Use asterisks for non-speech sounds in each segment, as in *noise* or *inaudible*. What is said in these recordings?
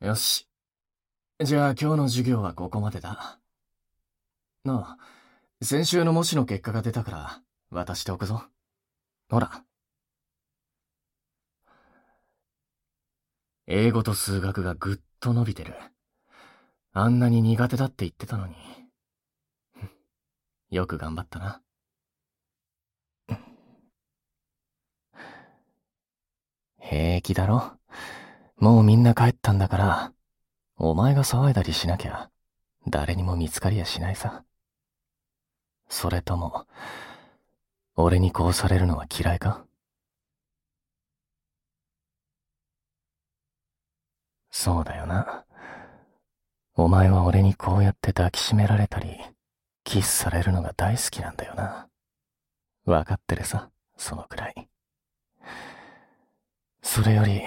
よし。じゃあ今日の授業はここまでだ。なあ、先週の模試の結果が出たから渡しておくぞ。ほら。英語と数学がぐっと伸びてる。あんなに苦手だって言ってたのに。*laughs* よく頑張ったな。*laughs* 平気だろもうみんな帰ったんだから、お前が騒いだりしなきゃ、誰にも見つかりやしないさ。それとも、俺にこうされるのは嫌いか？そうだよな。お前は俺にこうやって抱きしめられたり、キスされるのが大好きなんだよな。わかってるさ、そのくらい。それより、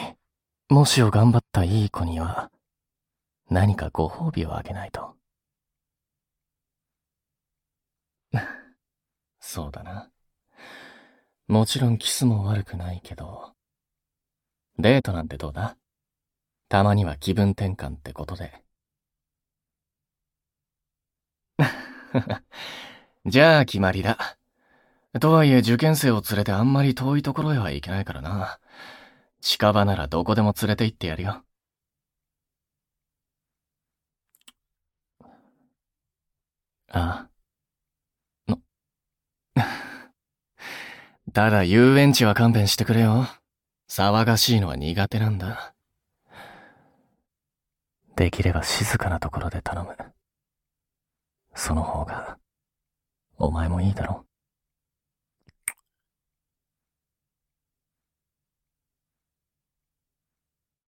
もしを頑張ったいい子には、何かご褒美をあげないと。*laughs* そうだな。もちろんキスも悪くないけど、デートなんてどうだ？たまには気分転換ってことで。*laughs* じゃあ決まりだ。とはいえ受験生を連れてあんまり遠いところへは行けないからな。近場ならどこでも連れて行ってやるよ。ああ。の。た *laughs* だ遊園地は勘弁してくれよ。騒がしいのは苦手なんだ。できれば静かなところで頼む。その方が、お前もいいだろ